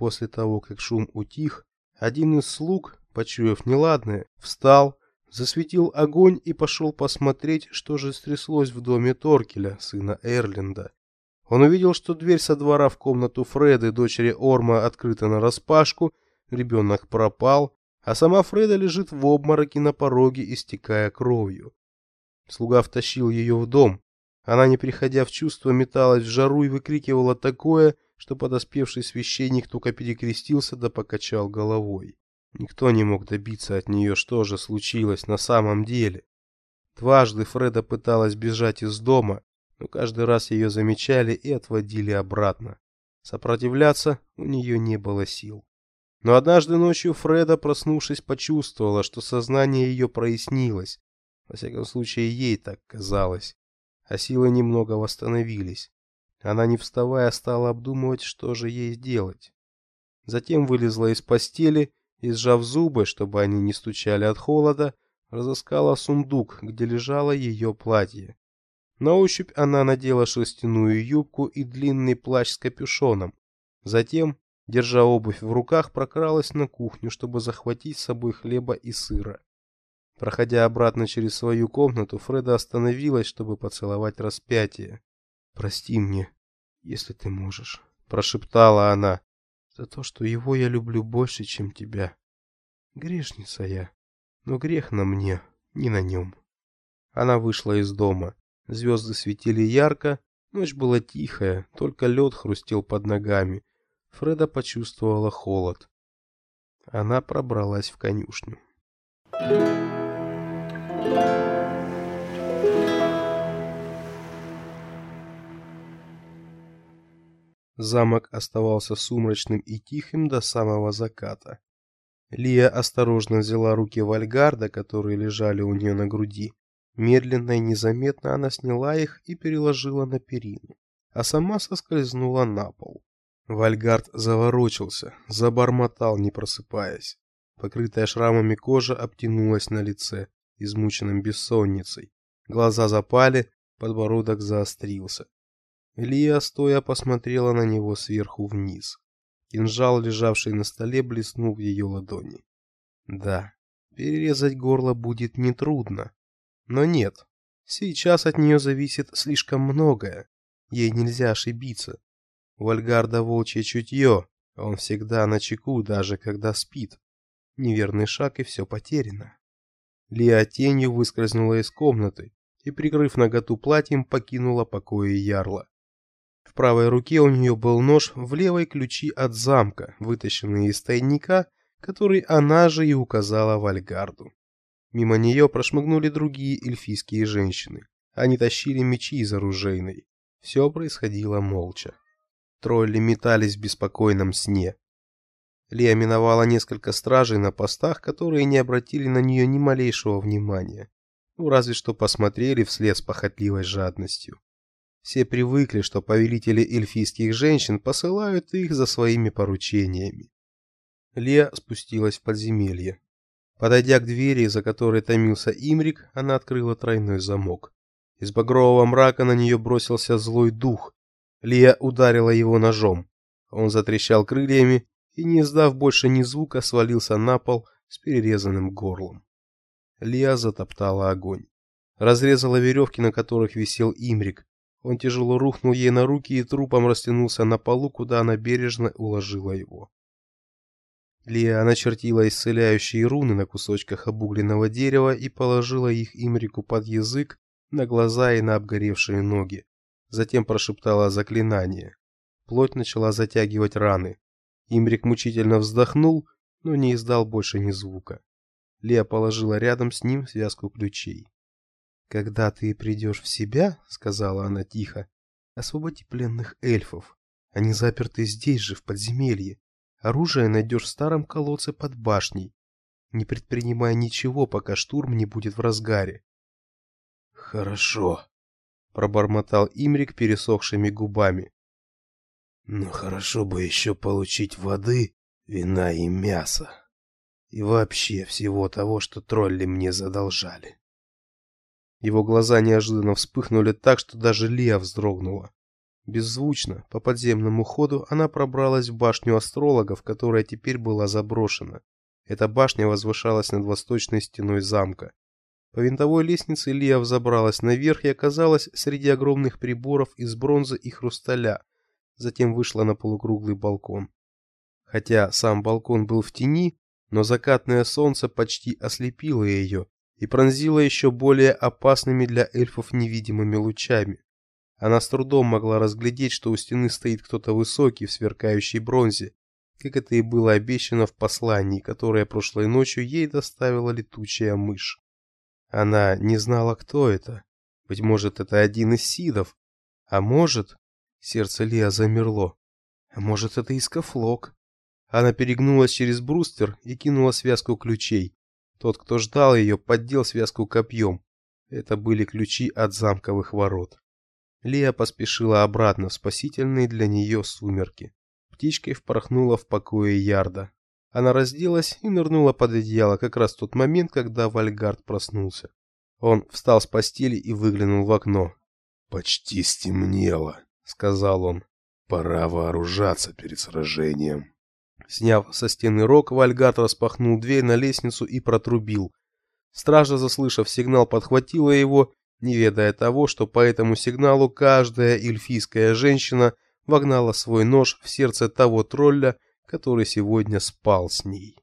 После того, как шум утих, один из слуг, почуяв неладное, встал, засветил огонь и пошел посмотреть, что же стряслось в доме Торкеля, сына Эрлинда. Он увидел, что дверь со двора в комнату Фреды, дочери Орма, открыта на распашку, ребенок пропал, а сама Фреда лежит в обмороке на пороге, истекая кровью. Слуга втащил ее в дом. Она, не приходя в чувство, металась в жару и выкрикивала такое, что подоспевший священник только перекрестился да покачал головой. Никто не мог добиться от нее, что же случилось на самом деле. Дважды Фреда пыталась бежать из дома, но каждый раз ее замечали и отводили обратно. Сопротивляться у нее не было сил. Но однажды ночью Фреда, проснувшись, почувствовала, что сознание ее прояснилось. Во всяком случае, ей так казалось. А силы немного восстановились. Она, не вставая, стала обдумывать, что же ей сделать. Затем вылезла из постели и, сжав зубы, чтобы они не стучали от холода, разыскала сундук, где лежало ее платье. На ощупь она надела шерстяную юбку и длинный плащ с капюшоном. Затем, держа обувь в руках, прокралась на кухню, чтобы захватить с собой хлеба и сыра. Проходя обратно через свою комнату, Фреда остановилась, чтобы поцеловать распятие. "Прости мне, если ты можешь", прошептала она. "За то, что его я люблю больше, чем тебя. Грешница я, но грех на мне, не на нем». Она вышла из дома. Звезды светили ярко, ночь была тихая, только лед хрустел под ногами. Фреда почувствовала холод. Она пробралась в конюшню. Замок оставался сумрачным и тихим до самого заката. Лия осторожно взяла руки Вальгарда, которые лежали у нее на груди, Медленно и незаметно она сняла их и переложила на перину, а сама соскользнула на пол. Вальгард заворочился, забормотал, не просыпаясь. Покрытая шрамами кожа обтянулась на лице, измученным бессонницей. Глаза запали, подбородок заострился. Лия стоя посмотрела на него сверху вниз. Кинжал, лежавший на столе, блеснул в ее ладони. Да, перерезать горло будет нетрудно, но нет, сейчас от нее зависит слишком многое. Ей нельзя ошибиться. У Альгарда волчье чутье, он всегда на чеку, даже когда спит. Неверный шаг и все потеряно. Лиа тенью выскользнула из комнаты и, прикрыв наготу платьем, покинула покои ярла. В правой руке у нее был нож, в левой ключи от замка, вытащенные из тайника, который она же и указала Вальгарду. Мимо нее прошмыгнули другие эльфийские женщины. Они тащили мечи из оружейной. Все происходило молча. Тролли метались в беспокойном сне. Лия миновала несколько стражей на постах, которые не обратили на нее ни малейшего внимания. Ну, разве что посмотрели вслед с похотливой жадностью. Все привыкли, что повелители эльфийских женщин посылают их за своими поручениями. Лия спустилась в подземелье. Подойдя к двери, за которой томился Имрик, она открыла тройной замок. Из багрового мрака на нее бросился злой дух. Лия ударила его ножом. Он затрещал крыльями и, не издав больше ни звука, свалился на пол с перерезанным горлом. Лия затоптала огонь. Разрезала веревки, на которых висел Имрик. Он тяжело рухнул ей на руки и трупом растянулся на полу, куда она бережно уложила его. Лия начертила исцеляющие руны на кусочках обугленного дерева и положила их Имрику под язык, на глаза и на обгоревшие ноги. Затем прошептала заклинание. Плоть начала затягивать раны. Имрик мучительно вздохнул, но не издал больше ни звука. Лия положила рядом с ним связку ключей. Когда ты придешь в себя, сказала она тихо, освободи пленных эльфов. Они заперты здесь же в подземелье. Оружие найдешь в старом колодце под башней. Не предпринимай ничего, пока штурм не будет в разгаре. Хорошо, пробормотал Имрик пересохшими губами. Но хорошо бы еще получить воды, вина и мяса. И вообще всего того, что тролли мне задолжали. Его глаза неожиданно вспыхнули так, что даже Лия вздрогнула. Беззвучно, по подземному ходу, она пробралась в башню астрологов, которая теперь была заброшена. Эта башня возвышалась над восточной стеной замка. По винтовой лестнице Лия взобралась наверх и оказалась среди огромных приборов из бронзы и хрусталя. Затем вышла на полукруглый балкон. Хотя сам балкон был в тени, но закатное солнце почти ослепило ее и пронзило еще более опасными для эльфов невидимыми лучами. Она с трудом могла разглядеть, что у стены стоит кто-то высокий в сверкающей бронзе, как это и было обещано в послании, которое прошлой ночью ей доставила летучая мышь. Она не знала, кто это. Быть может, это один из сидов. А может... Сердце Лиа замерло. А может, это Искафлок. Она перегнулась через бруствер и кинула связку ключей. Тот, кто ждал ее, поддел связку копьем. Это были ключи от замковых ворот. Лия поспешила обратно в спасительные для нее сумерки. Птичкой впорхнула в покое Ярда. Она разделась и нырнула под одеяло как раз в тот момент, когда Вальгард проснулся. Он встал с постели и выглянул в окно. «Почти стемнело», — сказал он. «Пора вооружаться перед сражением». Сняв со стены рог, Вальгард распахнул дверь на лестницу и протрубил. Стража, заслышав сигнал, подхватила его, не ведая того, что по этому сигналу каждая эльфийская женщина вогнала свой нож в сердце того тролля, который сегодня спал с ней.